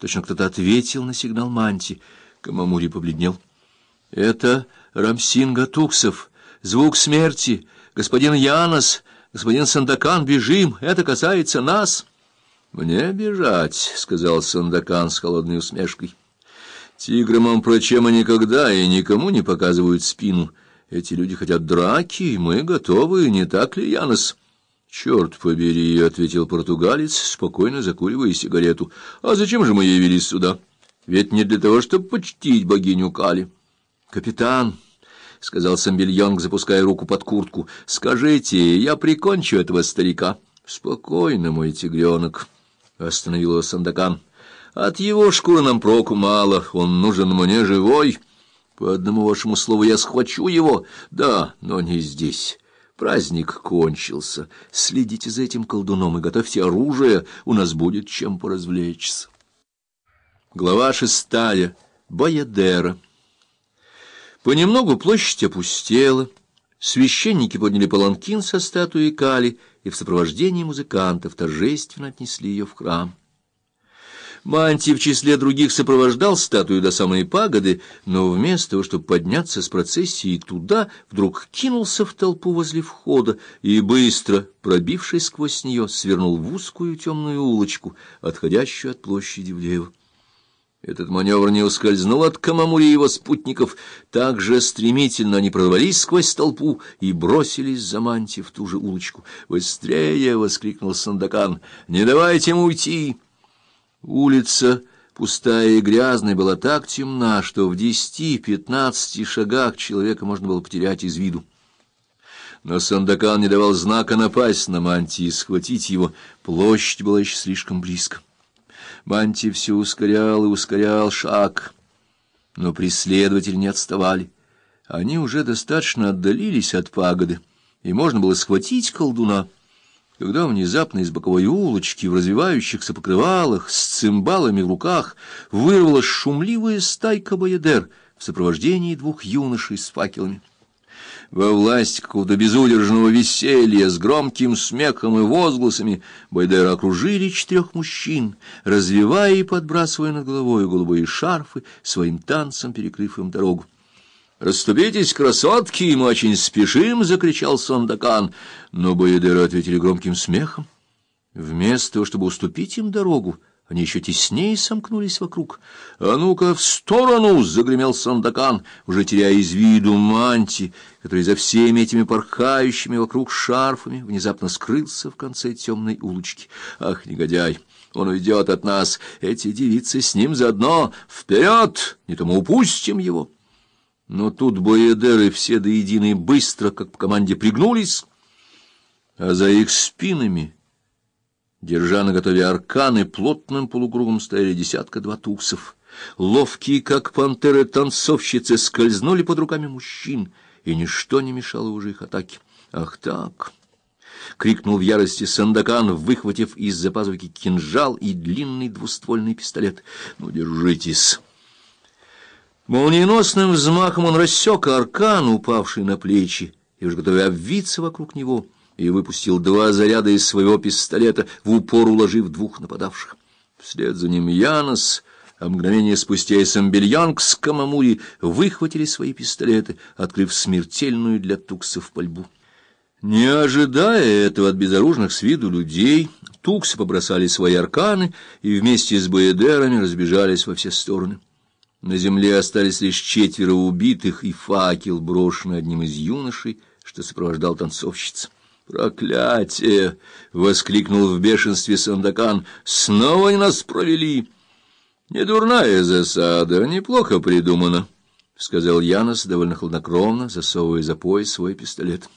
Точно кто-то ответил на сигнал манти. Камамури побледнел. — Это Рамсинга Туксов. Звук смерти. Господин Янос, господин Сандакан, бежим. Это касается нас. — Мне бежать, — сказал Сандакан с холодной усмешкой. — Тиграм прочема никогда и никому не показывают спину. Эти люди хотят драки, и мы готовы, не так ли, Янос? — Черт побери, — ответил португалец, спокойно закуривая сигарету. — А зачем же мы явились сюда? Ведь не для того, чтобы почтить богиню Кали. — Капитан, — сказал Самбельонг, запуская руку под куртку, — скажите, я прикончу этого старика. — Спокойно, мой тигренок, — остановил его Сандакан. — От его шкуры нам проку мало, он нужен мне живой. По одному вашему слову я схвачу его, да, но не здесь. Праздник кончился. Следите за этим колдуном и готовьте оружие, у нас будет чем поразвлечься. Глава шестая. Баядера. Понемногу площадь опустела. Священники подняли паланкин со статуей Кали и в сопровождении музыкантов торжественно отнесли ее в храм. Манти в числе других сопровождал статую до самой пагоды, но вместо того, чтобы подняться с процессией туда, вдруг кинулся в толпу возле входа и, быстро пробившись сквозь нее, свернул в узкую темную улочку, отходящую от площади влево. Этот маневр не ускользнул от Камамури и его спутников. Так же стремительно они прорвались сквозь толпу и бросились за манти в ту же улочку. «Быстрее!» — воскликнул Сандакан. «Не давайте ему уйти!» Улица, пустая и грязная, была так темна, что в десяти-пятнадцати шагах человека можно было потерять из виду. Но Сандакан не давал знака напасть на Манти и схватить его. Площадь была еще слишком близко. Манти все ускорял и ускорял шаг, но преследователи не отставали. Они уже достаточно отдалились от пагоды, и можно было схватить колдуна когда внезапно из боковой улочки в развивающихся покрывалах с цимбалами в руках вырвалась шумливая стайка боядер в сопровождении двух юношей с факелами. Во власть какого-то безудержного веселья с громким смехом и возгласами Байдера окружили четырех мужчин, развивая и подбрасывая над головой голубые шарфы, своим танцем перекрыв им дорогу. «Расступитесь, красотки, мы очень спешим!» — закричал Сандакан. Но Боядеры ответили громким смехом. Вместо того, чтобы уступить им дорогу, они еще теснее сомкнулись вокруг. «А ну-ка, в сторону!» — загремел Сандакан, уже теряя из виду манти, который за всеми этими порхающими вокруг шарфами внезапно скрылся в конце темной улочки. «Ах, негодяй! Он уйдет от нас! Эти девицы с ним заодно! Вперед! Не то мы упустим его!» Но тут боедеры все до единой быстро, как по команде, пригнулись, а за их спинами, держа на готове арканы, плотным полукругом стояли десятка-два туксов. Ловкие, как пантеры, танцовщицы скользнули под руками мужчин, и ничто не мешало уже их атаке. «Ах так!» — крикнул в ярости Сандакан, выхватив из-за пазухи кинжал и длинный двуствольный пистолет. «Ну, держитесь!» Молниеносным взмахом он рассек аркан, упавший на плечи, и уже готовый обвиться вокруг него, и выпустил два заряда из своего пистолета, в упор уложив двух нападавших. Вслед за ним Янос, а мгновение спустя и Самбельянг с Камамури выхватили свои пистолеты, открыв смертельную для туксов пальбу. Не ожидая этого от безоружных с виду людей, туксы побросали свои арканы и вместе с боедерами разбежались во все стороны. На земле остались лишь четверо убитых и факел, брошенный одним из юношей, что сопровождал танцовщиц. «Проклятие!» — воскликнул в бешенстве Сандакан. «Снова нас провели!» «Недурная засада, неплохо придумано», — сказал Янос довольно хладнокровно, засовывая за пояс свой пистолет.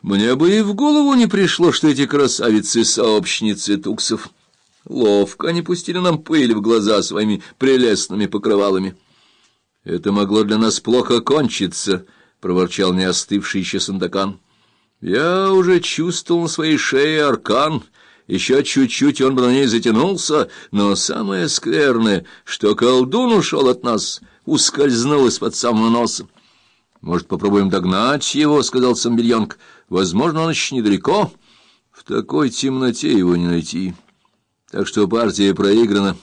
«Мне бы и в голову не пришло, что эти красавицы-сообщницы туксов...» Ловко они пустили нам пыль в глаза своими прелестными покрывалами. — Это могло для нас плохо кончиться, — проворчал не остывший еще Сандакан. — Я уже чувствовал на своей шее аркан, еще чуть-чуть он бы на ней затянулся, но самое скверное, что колдун ушел от нас, ускользнул из-под самого носа. — Может, попробуем догнать его, — сказал Самбельонг. — Возможно, он еще недалеко. В такой темноте его не найти. — так что партия проиграна.